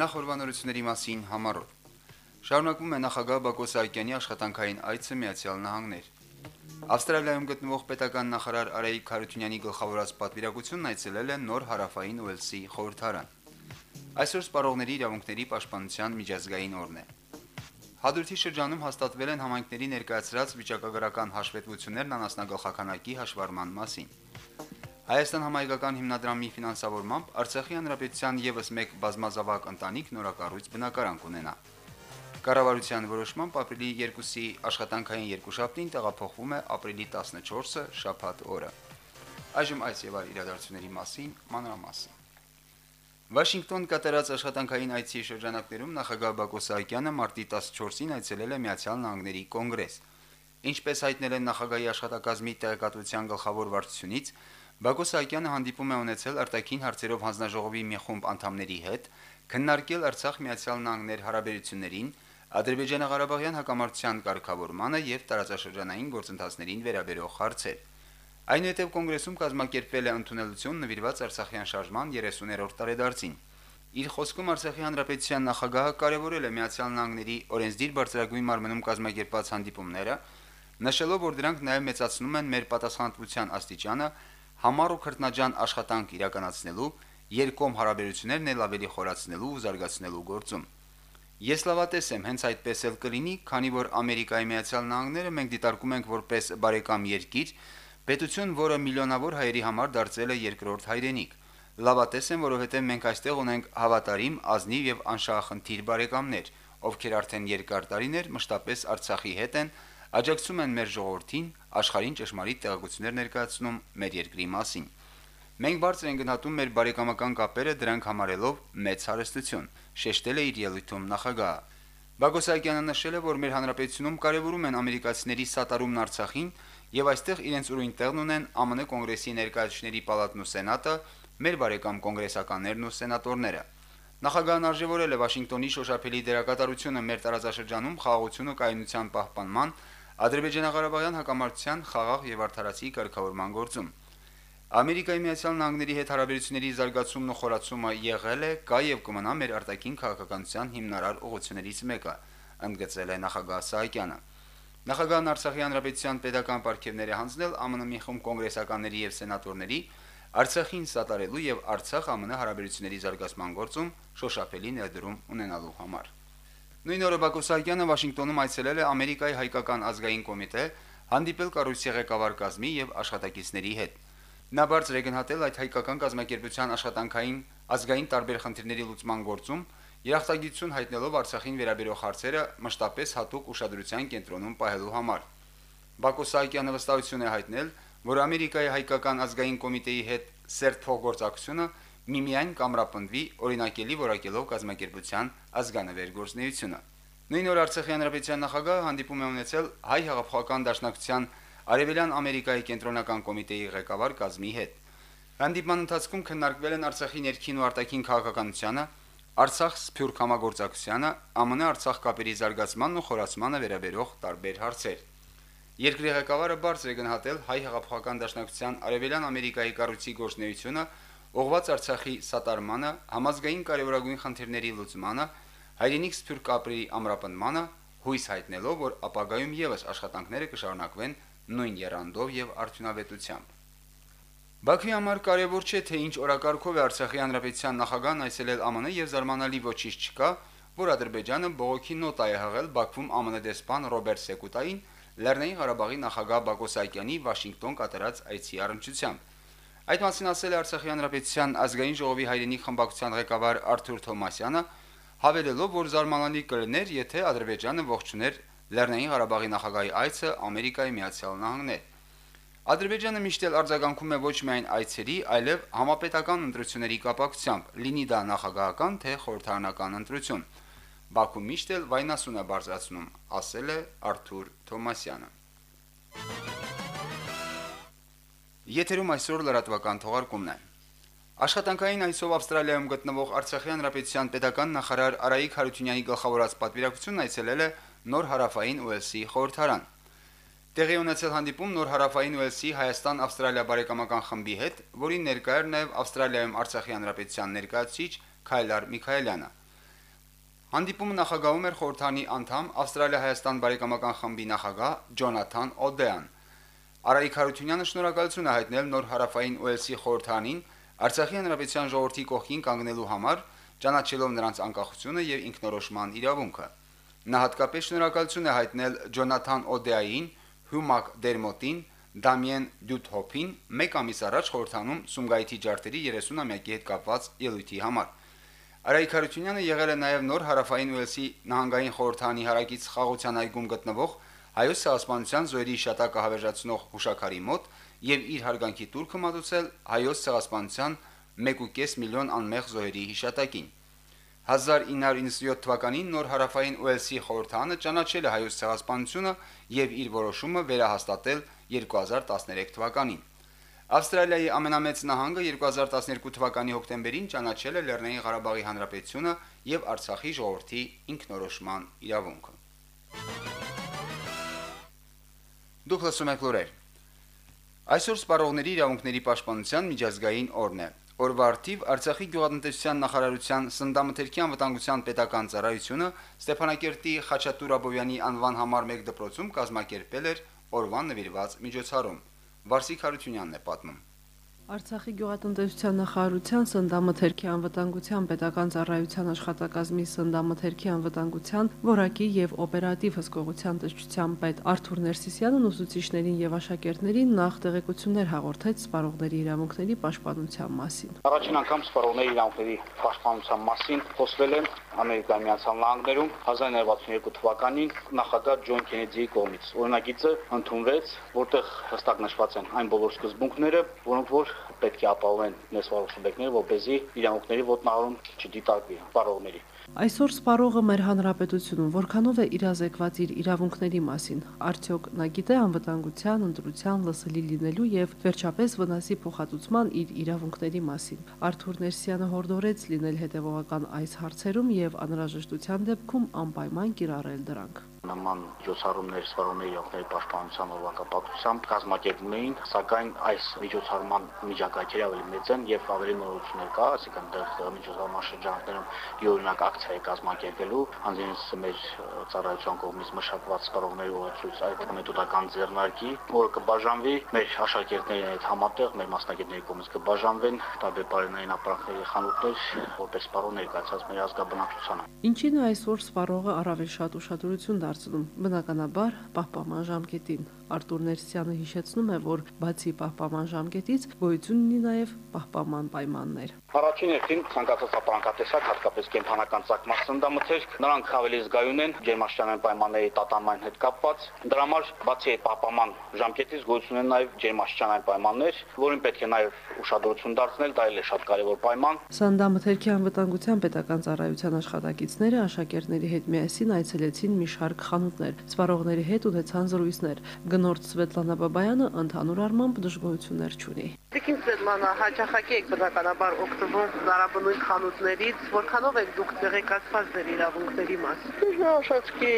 Նախորbanությունների մասին համառոտ։ Շարունակվում է նախագահ Բակո Սահակյանի աշխատանքային այցը Միացյալ Նահանգներ։ Ավստրալիայում գտնվող պետական նախարար Արայիկ Խարությունյանի գլխավորած պատվիրակությունն այցելել է նոր հարավային Ուելսի խորհրդարան։ Այսօր սպառողների իրավունքների պաշտպանության միջազգային օրն է։ Հադրութի շրջանում հաստատվել են համայնքների ներկայացրած վիճակագրական հաշվետվություններն անասնագլխականակի հաշվառման մասին։ Հայաստան համայնքական հիմնադրամի ֆինանսավորմամբ Արցախի հանրապետության եւս մեկ բազմազավակ ընտանիք նորակառույց բնակարան կունենա։ Կառավարության որոշմամբ ապրիլի 2-ի աշխատանքային երկուշաբթին տեղափոխվում է ապրիլի 14-ը շաբաթ օրը։ Այժմ այս եւ այլ իրադարձությունների մասին մանրամասն։ Վաշինգտոն կատարած աշխատանքային այցի շրջանակներում նախագահ Բակո Սահակյանը մարտի 14-ին այցելել է Միացյալ Նահանգների կոնգրես։ Ինչպես հայտնել են նախագահի աշխատակազմի տեղեկատվության գլխավոր վարչությունից, Բակո Սահակյանը հանդիպում է ունեցել արտաքին հարցերով հանձնաժողովի մի խումբ անդամների հետ, քննարկել Արցախ-Միացյալ հարաբերություններին, Ադրբեջանա-Ղարաբաղյան հակամարտության կարգավորմանը եւ տարածաշրջանային գործընթացներին վերաբերող հարցեր։ Այնուհետև կոնգրեսում կազմակերպվել է ընդունելություն նվիրված Արցախյան շարժման 30-րդ տարեդարձին։ Իր խոսքում Արցախի հանրապետության նախագահը կարևորել է Միացյալ Նահանգների օրենսդիր բարձրագույն մարմնում կազմակերպված հանդիպումները, նշելով, որ դրանք նաև մեծացնում են մեր պատասխանատվության աստիճանը համառ ու քրտնաջան աշխատանք իրականացնելու, երկկողմ հարաբերություններն էլ ավելի խորացնելու ու զարգացնելու գործում։ Ես լավատես եմ, հենց այդպես էլ կլինի, քանի որ Ամերիկայի Միացյալ Նահանգները մենք դիտարկում ենք որպես բարեկամ երկիր, պետություն, որը միլիոնավոր հայերի համար դարձել է երկրորդ հայրենիք։ Լավատես եմ, որովհետև մենք այստեղ ունենք հավատարիմ, ազնիվ եւ անշահախնդիր բարեկամներ, ովքեր արդեն երկար տարիներ մշտապես Արցախի հետ են աջակցում են մեր ժողովրդին, աշխարհին ճշմարիտ տեղեկություններ ներկայացնում մեր երկրի մասին։ Մենք բարձր ենք գնահատում մեր բարեկամական կապերը, դրանք համարելով մեծ հարստություն, շեշտել է իր ելույթում նախագահը։ Բագոսյանյանը նշել է, որ մեր հանրապետությունում կարևորում են ամերիկացիների սատարումն Արցախին եւ այստեղ իրենց ուրույն տեղն ունեն ԱՄՆ կոնգրեսի ներկայացուցիչների պալատն ու սենատը, մեր բարեկամ կոնգրեսականներն ու սենատորները։ Նախագահն արժևորել է Վաշինգտոնի շոշափելի դերակատարությունը մեր տարածաշրջանում խաղաղություն ու կայունության պահպանման Ադրբեջանա-Ղարաբաղյան հակամարտության խաղաղ եւ արդարացի կարգավորման գործում։ Ամերիկայի Միացյալ Նահանգների հետ հարաբերությունների զարգացումն ու խորացումը եղել է, կա եւ կմնա մեր արտաքին քաղաքականության հիմնարար ուղղություններից մեկը, ընդգծել է նախագահ Սահակյանը։ Նախագահն Արցախի հանրապետության pedagogan պարգևներ է հանձնել ԱՄՆ մի խումբ կոնգրեսականների եւ սենատորների Արցախին սատարելու եւ Արցախ ԱՄՆ հարաբերությունների զարգացման գործում շոշափելի ներդրում ունենալու համար։ Նույն օրը Բակո Սահակյանը Վաշինգտոնում այցելել է Ամերիկայի հայկական ազգային կոմիտե, հանդիպել կառույցի ղեկավար կազմի եւ աշխատակիցների հետ։ Նա բարձր է գնահատել այդ հայկական կազմակերպության աշխատանքային ազգային տարբեր խնդիրների լուծման գործում, երախտագիտություն հայտնելով Արցախին վերաբերող հարցերը մշտապես հատուկ ուշադրության կենտրոնում պահելու համար։ Բակո Սահակյանը վստահություն է հայտնել, որ Ամերիկայի հայկական ազգային կոմիտեի հետ սերտ փոխգործակցությունը միմիայն կամրապնդվի օրինակելի որակելով կազմակերպության ազգանվեր գործնեությունը։ Նույն օր Արցախի հանրապետության նախագահը հանդիպում է ունեցել հայ հեղափոխական դաշնակցության Արևելյան Ամերիկայի կենտրոնական կոմիտեի ղեկավար կազմի հետ։ Հանդիպման ընթացքում քննարկվել են Արցախի ներքին ու արտաքին քաղաքականությունը, Արցախ սփյուռք համագործակցությանը, ԱՄՆ Արցախ կապերի զարգացմանն ու խորացմանը վերաբերող տարբեր հարցեր։ Երկրի ղեկավարը բարձր է գնահատել հայ հեղափոխական դաշնակցության Արևելյան Ամերիկայի կառույցի գործնեությունը Ուղղված Արցախի սատարմանը, համազգային կարևորագույն խնդիրների լուծմանը, հայրենիք սփյուռք ապրի ամրապնդմանը, հույս հայտնելով, որ ապագայում եւս աշխատանքները կշարունակվեն նույն երանդով եւ արդյունավետությամբ։ Բաքվի համար կարևոր չէ, թե ինչ օրակարգով է Արցախի հանրապետության նախագահն այցելել ԱՄՆ եւ զարմանալի ոչինչ չկա, որ Ադրբեջանը բողոքի նոտ է հղել Բաքվում ԱՄՆ դեսպան Ռոբերտ Սեկուտային Լեռնային Ղարաբաղի նախագահ Բակո Սահակյանի Վաշինգտոն կատարած այցի առնչությամբ։ Այդ մասին ասել է Արցախի հանրապետության ազգային ժողովի հայրենիք խմբակցության ղեկավար Արթուր Թոմասյանը, հավելելով, որ զարմանալի կլներ, եթե Ադրբեջանը ողջուներ Լեռնային Ղարաբաղի նախագահի այցը Ամերիկայի Միացյալ Նահանգներ։ Ադրբեջանը միշտ էլ արձագանքում է ոչ միայն այցերի, այլև համապետական ընտրությունների կապակցությամբ, լինի դա նախագահական թե խորհրդարանական ընտրություն։ Բաքու միշտ էլ վայնասուն է բարձրացնում, ասել է Արթուր Թոմասյանը։ Եթերում այսօր լրատվական թողարկումն է։ Աշխատանքային այսով Ավստրալիայում գտնվող Արցախի հանրապետության pedagogan նախարար Արայիկ Հարությունյանի գլխավորած պատվիրակությունն այցելել է Նոր հարավային Ուելսի խորհրդարան։ Տեղի ունեցել հանդիպում Նոր հարավային Ուելսի Հայաստան-Ավստրալիա բարեկամական խմբի հետ, որին ներկա էր նաև Ավստրալիայում Արցախի հանրապետության ներկայացուցիչ Քայլար Միքայելյանը։ Հանդիպումը նախագահում էր խորհրդանի անդամ Ավստրալիա-Հայաստան բարեկամական խմբի նախագահ Ջոնաթան Օդեան։ Արայիկ Հարությունյանը շնորհակալություն է հայտնել նոր հարավային Ուելսի խորհրդանին Արցախի հանրապետության ժողովրդի կողքին կանգնելու համար, ճանաչելով նրանց անկախությունը եւ ինքնորոշման իրավունքը։ Նա հատկապես շնորհակալություն է հայտնել Ջոնաթան Օդեային, Հյումակ Դերմոտին, Դամիեն Դյութհոփին մեկ ամիս առաջ խորհրդանում Սումգայիթի ջարդերի 30-ամյակի հետ կապված ելույթի համար։ Արայիկ Հարությունյանը եղել է նաև նոր հարավային Ուելսի նահանգային խորհրդանի հարակից խաղության այգում գտնվող հայոց ցեղասպանության զոհերի շտակը հավերժացնող հուշակարի մոտ եւ իր հարգանքի տուրքը մատուցել հայոց ցեղասպանության 1.5 միլիոն անմեղ զոհերի հիշատակին։ 1997 թվականին նոր հարավային Ուելսի խորհրդանը ճանաչել է հայոց ցեղասպանությունը եւ իր որոշումը վերահաստատել 2013 թվականին։ Ավստրալիայի ամենամեծ նահանգը 2012 թվականի հոկտեմբերին ճանաչել է Լեռնային Ղարաբաղի Հանրապետությունը եւ Արցախի ժողովրդի ինքնորոշման իրավունքը։ Դուք լսում եք լուրեր։ Այսօր սպառողների իրավունքների պաշտպանության միջազգային օրն է։ Օրվա արդիվ Արցախի գյուղատնտեսության նախարարության Սնդամթերքի անվտանգության պետական ծառայությունը Ստեփանակերտի Խաչատուր Աբովյանի անվան համար 1 դպրոցում կազմակերպել էր օրվան նվիրված միջոցառում։ Վարսիկ Հարությունյանն է պատմում։ Արցախի գյուղատնտեսության նախարարության Սնդամթերքի անվտանգության պետական ծառայության աշխատակազմի Սնդամթերքի անվտանգության որակի եւ օպերատիվ հսկողության տեսչության պետ Արթուր Ներսիսյանն ուսուցիչներին եւ աշակերտներին նախ տեղեկություններ հաղորդեց սպառողների իրավունքների պաշտպանության մասին։ Առաջին անգամ սպառողների իրավունքների պաշտպանության մասին խոսվել է Ամերիկայի Միացյալ Նահանգներում 1962 թվականին նախագահ Ջոն Քենեդիի կողմից։ Օրինագիծը ընդունվեց, որտեղ հստակ նշված են այն բոլոր սկզբունքները, որոնք որ պետք է ապահովեն ներսվարող սուբյեկտները, որպեսզի իրավունքների ոտնահարում չդիտարկվի սպառողների։ Այսօր սպառողը մեր հանրապետությունում որքանով է իրազեկված իր իրավունքների մասին։ Արդյոք նա գիտե անվտանգության, ընտրության, լսելի լինելու եւ վերջապես վնասի փոխհատուցման իր իրավունքների մասին։ Արթուր Ներսյանը հորդորեց լինել հետևողական այս հարցերում եւ անհրաժեշտության դեպքում անպայման կիրառել դրանք նման միջոցառումներ սվարումների իրավունքների պաշտպանության օրվա կապակցությամբ կազմակերպում էին, սակայն այս միջոցառման միջակայքերը ավելի մեծ են եւ ավելի նորություններ կա, այսինքն դեռ միջոցառման շրջաններում յուրօրինակ ակցիա է կազմակերպելու, անձինս մեր ծառայության կողմից մշակված սվարումների ուղղությունից այդ մեթոդական ձեռնարկի, որը կբաժանվի մեր աշակերտների հետ համատեղ, մեր մասնագետների կողմից կբաժանվեն տարբեր բարենային ապրանքների խանութներ, որպես սպառող ներկայացած մեր ազգաբնակչությանը։ Ինչին է այսօր սպառողը առավել շատ ուշադրություն դարձնում։ Բնականաբար պահպանման ժամկետին։ Արտուր Ներսյանը հիշեցնում է, որ բացի պահպանման ժամկետից գոյություն ունի նաև պահպանման պայմաններ։ Առաջին հերթին ցանկացած ապրանքատեսակ, հատկապես կենթանական ցակմաս սնդամթերք, նրանք ավելի զգայուն են ջերմաշրջանային պայմանների տատանման հետ կապված։ Դրա համար բացի պահպանման ժամկետից գոյություն են նաև ջերմաշրջանային պայմաններ, որին պետք է նաև ուշադրություն դարձնել, դա էլ է շատ կարևոր պայման։ Սանդամթերքի անվտանգության պետական ծառայության աշխատակիցները աշակերտների հետ միասին այցելեցին մի շարք խանութներ, սպառողների հետ ունեցան զրույցներ։ Գնորդ Սվետլանա Բաբայանը ընդհանուր առմամբ դժգոհություններ չունի։ Տիկին Սվետլանա, հաճախակի եք բնականաբար օգտվող զարաբնույթ խանութներից, որքանով եք դուք տեղեկացված ձեր իրավունքների մասին։ Շաշացքի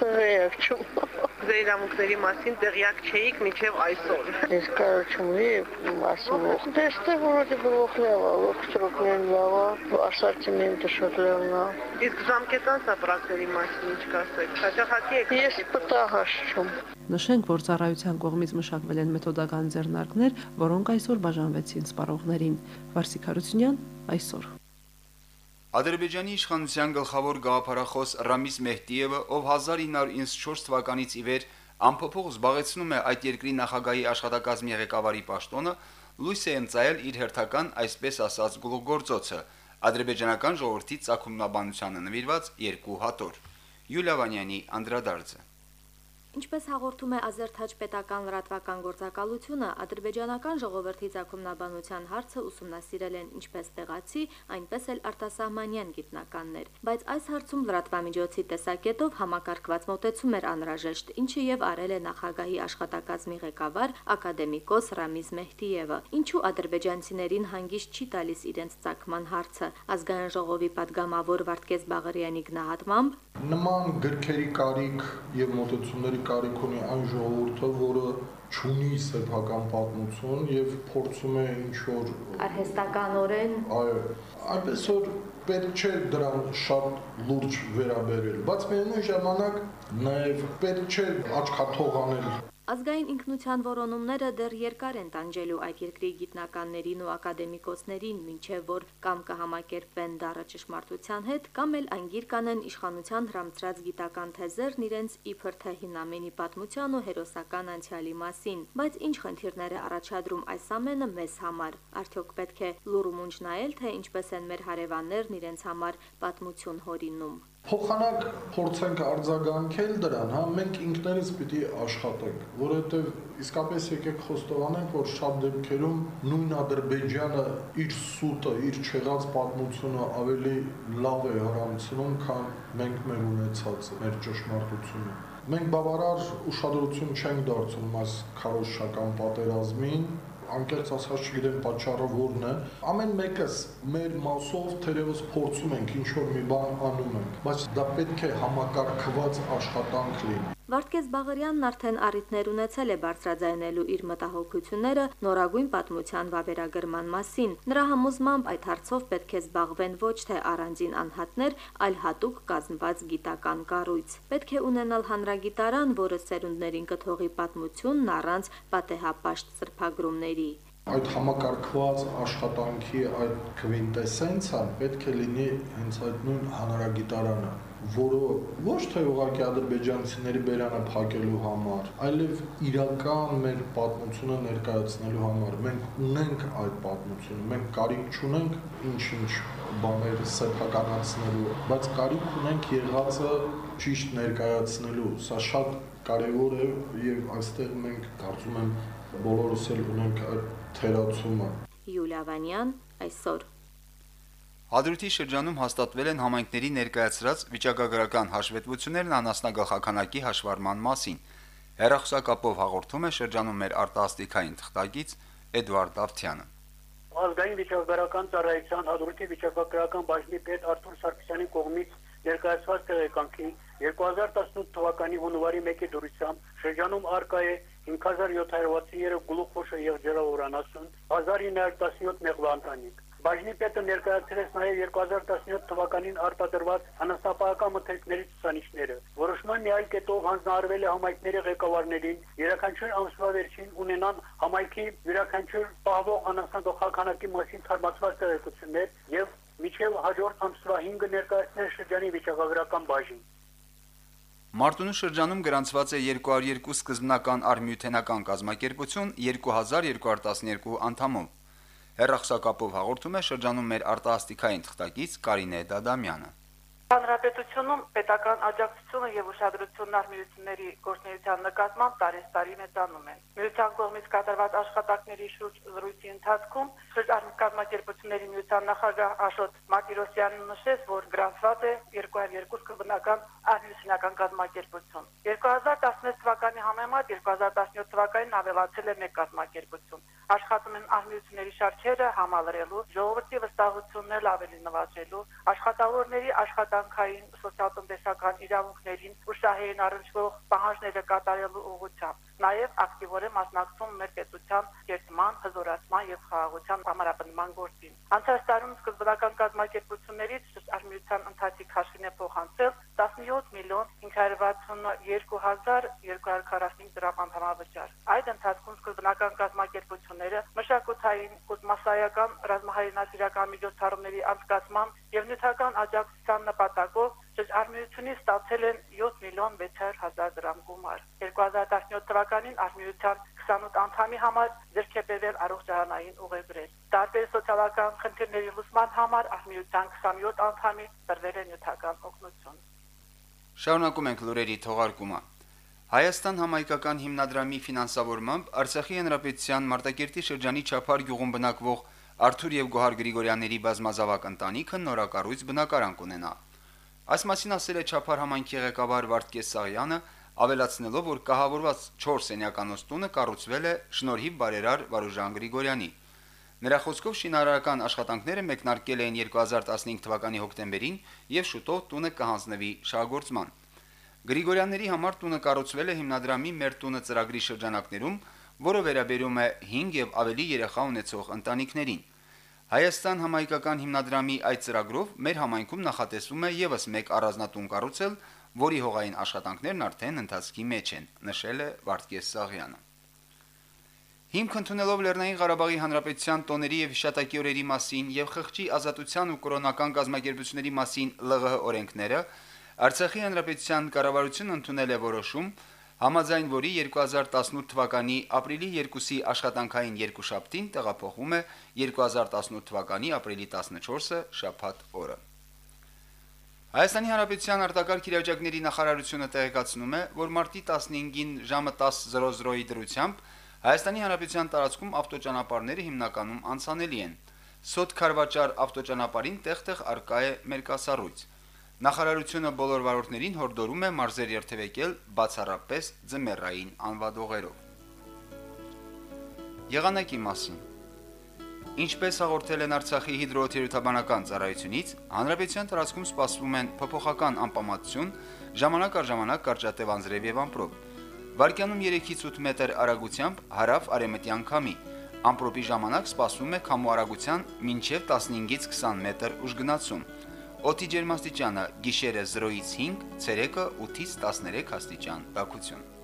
տեղյակ չում։ Ձեր իրավունքների մասին տեղյակ չէիք մինչև այսօր։ Ես կարոչում եմ ասում։ Դեստե որոդի բլող լավա, ողջրոքներն լավա, ասարտիմենտը շատ լավն է։ Իսկ ժամկետանց ապրանքների մասին ինչ կասեք։ Հաճախակի եք։ Ես պտահաշում։ Նշենք, որ ծառայության կողմից մշակվել են մեթոդական ձեռնարկներ, որոնք այսօր բաժանվեցին սպառողներին։ Վարսիկ Հարությունյան այսօր Ադրբեջանի իշխանության գլխավոր գաղափարախոս Ռամիզ Մեհդիևը, ով 1994 թվականից ի վեր ամփոփող զբաղեցնում է այդ երկրի նախագահի աշխատակազմի ղեկավարի պաշտոնը, լույս է ընծայել իր հերթական այսպես ասած գլուխգործոցը ադրբեջանական ժողովրդի ցակումնաբանությանը նվիրված երկու հատոր։ Յուլիա Վանյանի անդրադարձը Ինչպես հաղորդում է Ազերթաջ պետական լրատվական գործակալությունը, ադրբեջանական ժողովրդի ցակումնաբանության հարցը ուսումնասիրել են ինչպես տեղացի, այնպես էլ արտասահմանյան գիտնականներ, բայց այս հարցում լրատվամիջոցի տեսակետով համակարգված մոտեցում էր անհրաժեշտ, ինչը եւ արել է նախագահի աշխատակազմի ղեկավար ակադեմիկոս Ռամիզ Մեհդիևը։ Ինչու ադրբեջանցիներին հանգիստ չի տալիս իրենց ցակման հարցը։ Ազգային ժողովի падգամավոր Վարդգես Բաղարյանի գնահատմամբ նման գրքերի կարիք եւ մոտեցումների կարիք ունի այն ժողովուրդը, որը ճունի սեփական պատմություն եւ փորձում է ինչ որ արհեստականորեն այո այնպես որ պետք չէ դրան շատ լուրջ վերաբերել, բայց միևնույն ժամանակ նաև պետք չէ աչքաթող անել Ազգային ինքնության որոնումները դեռ երկար են տանջելու այդ երկրի գիտնականներին ու ակադեմիկոսներին, ինչև որ կամ կհամակերպվեն դառը ճշմարտության հետ, կամ էլ անգիր կանեն իշխանության հրամցրած գիտական թեզերն իրենց իբր թե հինամենի պատմության ու հերոսական անցյալի մասին։ Բայց ինչ խնդիրներ է առաջադրում այս ամենը մեզ համար։ Արդյոք պետք է լուրումունջ նայել, թե ինչպես են մեր հարևաններն իրենց համար պատմություն հորինում փոխանակ փորձենք արձագանքել դրան, հա, մենք ինքներս պիտի աշխատենք, որովհետև իսկապես եկեք խոստովանենք, որ շատ դեպքերում նույն Ադրբեջանը իր սուտը, իր չեղած պատմությունը ավելի լավ է հрамցնում, քան մենք մեր ունեցածը, մեր ճշմարտությունը։ Մենք բավարար ուշադրություն չենք դարձնում այս քարոշչական պատերազմին, անկեղծ ասած չգիտեմ պատճառը որն է ամեն մեկս մեր մասով թերևս փորձում ենք ինչ որ մի բան անում ենք բայց դա պետք է համակարգված աշխատանք լինի Վարդգես Բաղարյանն արդեն առիթներ ունեցել է բարձրաձայնելու իր մտահոգությունները նորագույն պատմության վավերագրման մասին։ Նրա համոզմամբ այդ հարցով պետք է զբաղվեն ոչ թե առանձին անհատներ, այլ հատուկ կազմված գիտական կառույց։ Պետք է ունենալ հանրագիտարան, որը սերունդներին կթողի պատմությունն առանց պատեհապաշտ սրբագրումների այդ համակարգված աշխատանքի այդ քվինտեսենցը պետք է լինի հենց այդ նույն հանրագիտարանը որը ոչ թե ուղղակի ադրբեջանցիների բերանը փակելու համար, այլև իրական մեր պատմությունը ներկայացնելու համար։ Մենք ունենք այդ պատմությունը, մենք կարիք չունենք ինչ-ինչ բաներ սեփականացնելու, բայց կարիք ունենք եղածը ճիշտ ներկայացնելու։ Սա շատ կարևոր է եւ այստեղ մենք կարծում եմ բոլորս էլ ունենք այդ թերացումը։ Յուլիա Վանյան այսօր Հադրութի շրջանում հաստատվել են համայնքների ներկայացրած վիճակագրական հաշվետվություններն անասնագլխականակի հաշվառման մասին։ Հերախոսակապով հաղորդում է շրջանում մեր արտասթիկային թղթագից Էդվարդ Դավթյանը։ Ազգային վիճակագրական ծառայության Հադրութի վիճակագրական բաժնի պետ Արթուր Սարգսյանի կողմից ներկայացված տեղեկանքի 2018 թվականի հունվարի 1-ի դուրսությամբ շրջանում արկա է 5763 գլուխոշը եղջերավորանասուն 1917 մեղվանտանիք Բաժնի պետը ներկայացրեց նաև 2017 թվականին արտադրված անասնապահական մթերքների ցուցանիշները։ Որոշման մի այլ կետով հանձնարարվել է համայնքների ղեկավարներին յուրաքանչյուր ամսվա վերջին ունենան համայնքի յուրաքանչյուր պահվող անասնագլխականակի մասին թարմացված տեղեկություններ եւ միջև հաջորդ ամսվա 5-ը ներկայացնել շրջանի վիճակագրական բաժին։ Մարտունու շրջանում գրանցված է 202 սկզբնական արմյութենական կազմակերպություն 2212 անդամով։ Հերրախսակապով հաղորդում է շրջանում մեր արտահասթիկային թղթակից Կարինե Դադամյանը։ Հանրապետությունում պետական աջակցությունը եւ ուշադրությունն արմիությունների գործնեության նկատմամբ տարեստարի մեծանում են։ Միության կողմից կատարված աշխատանքների շուրջ զրույցի ընթացքում շրջանառ միության նախագահ Աշոտ Մակիրոսյանն նշեց, որ գրանցված է 202 կբնական արմիությունական կազմակերպություն։ 2016 թվականի համեմատ 2017 թվականին ավելացել է մեկ կազմակերպություն աշխատում են արմիությունների շարքերը համալրելու, ժողովրդի վստահությունն ավելի նվազելու, աշխատավորների աշխատանքային սոցիալ-տնտեսական իրավունքներին ու շահերին առնչվող պահանջները կատարելու ուղղությամբ։ Նաև ակտիվորեն մասնակցում մեր պետության կերտման, հզորացման եւ խաղաղության համարապնդման գործին։ Անցած տարում սկզբնական կազմակերպություններից արմիության ընթացիկ հաշվին է փոխանցել 17 միլիոն 562245 դրամ համավճար։ Այդ ընթացքում սկզբնական կազմակերպությունները մշակութային, կուսմասայական, ռազմահայրենասիրական միջոցառումների անցկացման եւ նյութական աջակցության նպատակով Արմիությունից ստացել են 7 միլիոն 600 հազար դրամ գումար։ 2017 թվականին Արմիության 28 անդամի համար ձեռքբերվել առողջարանային ուղեգրեր։ Տարբեր սոցիալական խնդիրների լուծման համար Արմիության 27 անդամի տրվել է նյութական օգնություն։ Շարունակում ենք լուրերի թողարկումը։ Հայաստան համայնքական հիմնադրամի ֆինանսավորմամբ Արցախի հանրապետության Մարտակերտի շրջանի Չափար գյուղում բնակվող Արթուր եւ Գոհար Գրիգորյանների բազմազավակ ընտանիքը նորակառույց բնակարան կունենա։ Այս մասին ասել է Չափար համայնքի ղեկավար Վարդգես Սաղյանը, ավելացնելով, որ կահավորված 4 սենյականոց տունը կառուցվել է շնորհիվ բարերար Վարուժան Գրիգորյանի։ Նրա խոսքով շինարարական աշխատանքները մեկնարկել էին 2015 թվականի հոկտեմբերին եւ շուտով տունը կհանձնվի շահգործման։ Գրիգորյանների համար տունը կառուցվել է հիմնադրամի Մեր տունը ծրագրի շրջանակներում, որը վերաբերում է 5 եւ ավելի երեխա ունեցող ընտանիքներին։ Հայաստան համայնքական հիմնադրամի այդ ծրագրով մեր համայնքում նախատեսվում է եւս մեկ առանձնատուն կառուցել, որի հողային աշխատանքներն արդեն ընթացքի մեջ են, նշել է Վարդգես Սաղյանը։ Հիմք ընդունելով Լեռնային Ղարաբաղի Հանրապետության տոների եւ հիշատակի օրերի մասին եւ խղճի ազատության ու կրոնական գազམ་ագերբությունների մասին ԼՂՀ օրենքները, Արցախի Հանրապետության կառավարությունը ընդունել է որոշում, համաձայն որի 2018 թվականի ապրիլի 2-ի աշխատանքային երկուշաբթին տեղափոխվում է 2018 թվականի ապրիլի 14-ը շաբաթ օրը։ Հայաստանի Հանրապետության արտակարգ իրավիճակների նախարարությունը տեղեկացնում է, որ մարտի 15-ին ժամը 10:00-ի դրությամբ Հայաստանի Հանրապետության տարածքում ավտոճանապարհները հիմնականում անցանելի են։ Սոտ Խարվաճար ավտոճանապարհին տեղ-տեղ արկա է մերկասառույց։ Նախարարությունը բոլոր վարորդներին հորդորում է մարզեր երթևեկել բացառապես ձմեռային անվադողերով։ Եղանակի մասին. Ինչպես հաղորդել են Արցախի հիդրոթերապևտաբանական ծառայությունից, հանրապետության տարածքում սպասվում են փոփոխական անպամատություն, ժամանակ առ ժամանակ կարճատև անձրև եւ ամպրոպ։ Վարկյանում 3-ից 8 մետր արագությամբ հարավ արևմտյան քամի։ Ամպրոպի ժամանակ սպասվում է քամու արագության մինչև 15-ից 20 մետր ուժգնացում։ Օդի ջերմաստիճանը՝ գիշերը 0-ից 5, ցերեկը 8-ից 13 աստիճան։ Տաքություն։